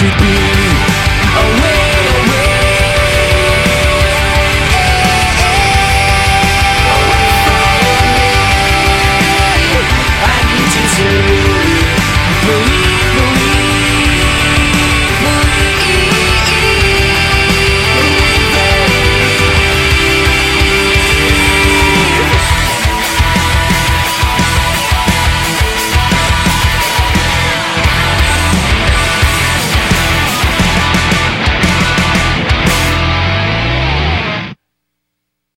should be.